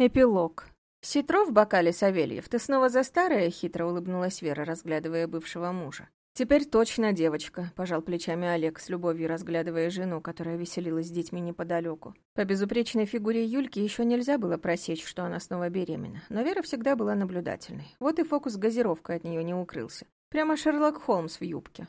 Эпилог. «Ситро в бокале, Савельев, ты снова за старое?» — хитро улыбнулась Вера, разглядывая бывшего мужа. «Теперь точно девочка», — пожал плечами Олег, с любовью разглядывая жену, которая веселилась с детьми неподалеку. По безупречной фигуре Юльки еще нельзя было просечь, что она снова беременна, но Вера всегда была наблюдательной. Вот и фокус с газировкой от нее не укрылся. Прямо Шерлок Холмс в юбке.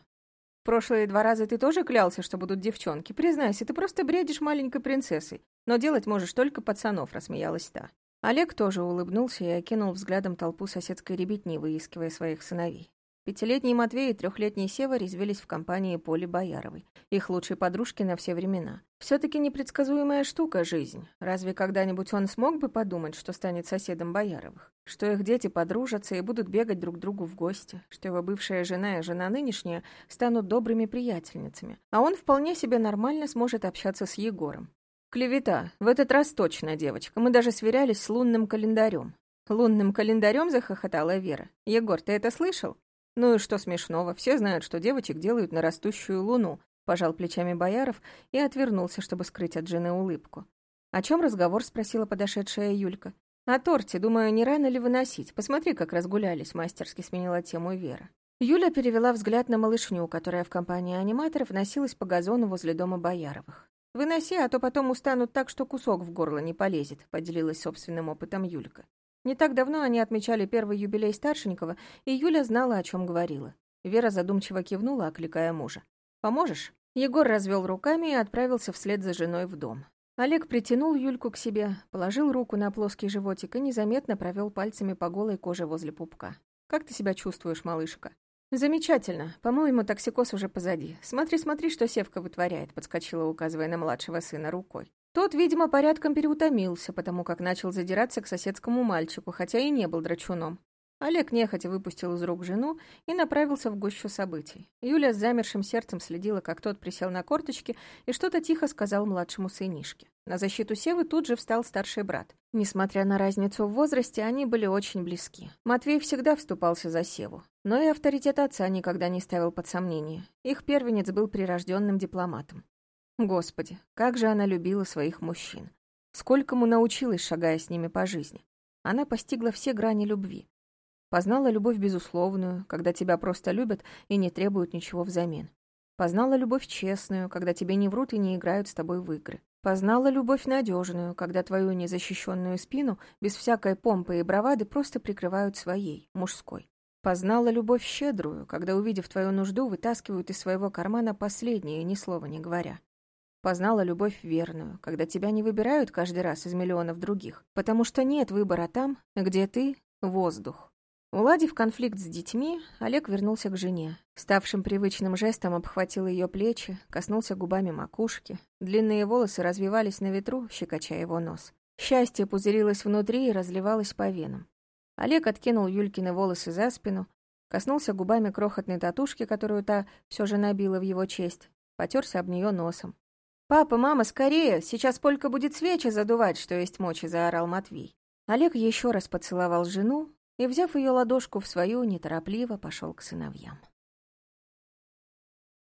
Прошлые два раза ты тоже клялся, что будут девчонки. Признайся, ты просто бредишь маленькой принцессой, но делать можешь только пацанов», — рассмеялась та. Олег тоже улыбнулся и окинул взглядом толпу соседской ребятни, выискивая своих сыновей. Пятилетний Матвей и трехлетний Сева резвились в компании Поли Бояровой, их лучшей подружки на все времена. все таки непредсказуемая штука жизнь. Разве когда-нибудь он смог бы подумать, что станет соседом Бояровых? Что их дети подружатся и будут бегать друг к другу в гости? Что его бывшая жена и жена нынешняя станут добрыми приятельницами? А он вполне себе нормально сможет общаться с Егором. «Клевета. В этот раз точно, девочка. Мы даже сверялись с лунным календарем». «Лунным календарем?» — захохотала Вера. «Егор, ты это слышал?» «Ну и что смешного? Все знают, что девочек делают на растущую луну», — пожал плечами Бояров и отвернулся, чтобы скрыть от жены улыбку. «О чем разговор?» — спросила подошедшая Юлька. «О торте. Думаю, не рано ли выносить? Посмотри, как разгулялись», — мастерски сменила тему Вера. Юля перевела взгляд на малышню, которая в компании аниматоров носилась по газону возле дома Бояровых. «Выноси, а то потом устанут так, что кусок в горло не полезет», — поделилась собственным опытом Юлька. Не так давно они отмечали первый юбилей Старшенького, и Юля знала, о чем говорила. Вера задумчиво кивнула, окликая мужа. «Поможешь?» Егор развел руками и отправился вслед за женой в дом. Олег притянул Юльку к себе, положил руку на плоский животик и незаметно провел пальцами по голой коже возле пупка. «Как ты себя чувствуешь, малышка?» «Замечательно. По-моему, токсикоз уже позади. Смотри, смотри, что Севка вытворяет», — подскочила, указывая на младшего сына рукой. Тот, видимо, порядком переутомился, потому как начал задираться к соседскому мальчику, хотя и не был драчуном. Олег нехотя выпустил из рук жену и направился в гущу событий. Юля с замершим сердцем следила, как тот присел на корточки и что-то тихо сказал младшему сынишке. На защиту Севы тут же встал старший брат. Несмотря на разницу в возрасте, они были очень близки. Матвей всегда вступался за Севу, но и авторитет отца никогда не ставил под сомнение. Их первенец был прирожденным дипломатом. Господи, как же она любила своих мужчин. Сколько му научилась, шагая с ними по жизни. Она постигла все грани любви. Познала любовь безусловную, когда тебя просто любят и не требуют ничего взамен. Познала любовь честную, когда тебе не врут и не играют с тобой в игры. Познала любовь надежную, когда твою незащищенную спину без всякой помпы и бравады просто прикрывают своей, мужской. Познала любовь щедрую, когда, увидев твою нужду, вытаскивают из своего кармана последнее, ни слова не говоря. Познала любовь верную, когда тебя не выбирают каждый раз из миллионов других, потому что нет выбора там, где ты — воздух. Уладив конфликт с детьми, Олег вернулся к жене. Ставшим привычным жестом обхватил ее плечи, коснулся губами макушки. Длинные волосы развивались на ветру, щекоча его нос. Счастье пузырилось внутри и разливалось по венам. Олег откинул Юлькины волосы за спину, коснулся губами крохотной татушки, которую та все же набила в его честь, потерся об нее носом. «Папа, мама, скорее! Сейчас Полька будет свечи задувать, что есть мочи!» — заорал Матвей. Олег еще раз поцеловал жену, и, взяв ее ладошку в свою, неторопливо пошел к сыновьям.